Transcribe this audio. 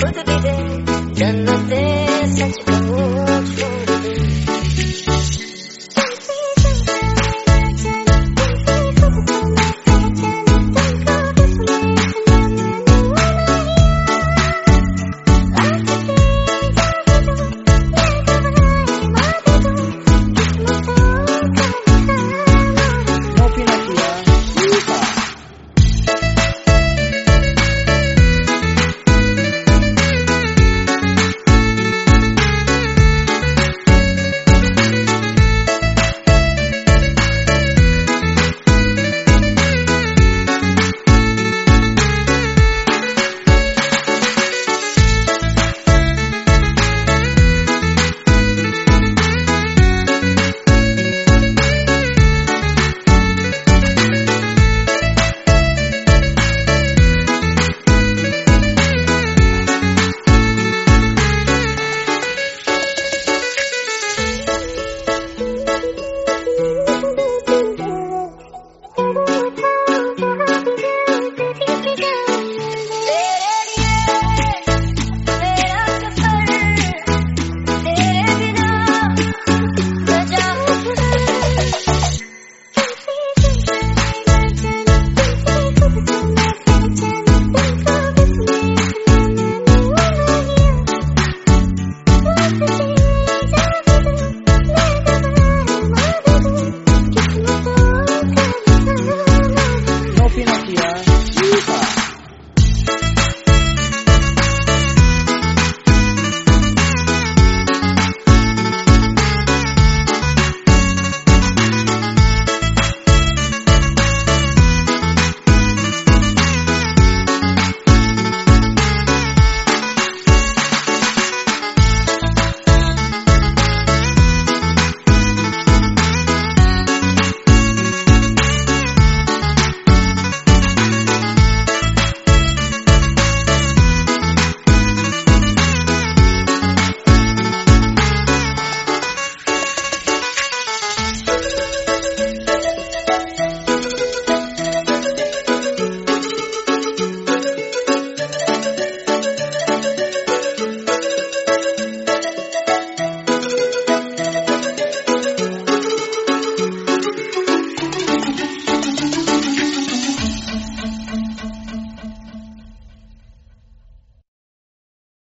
Could it be that you're not there such?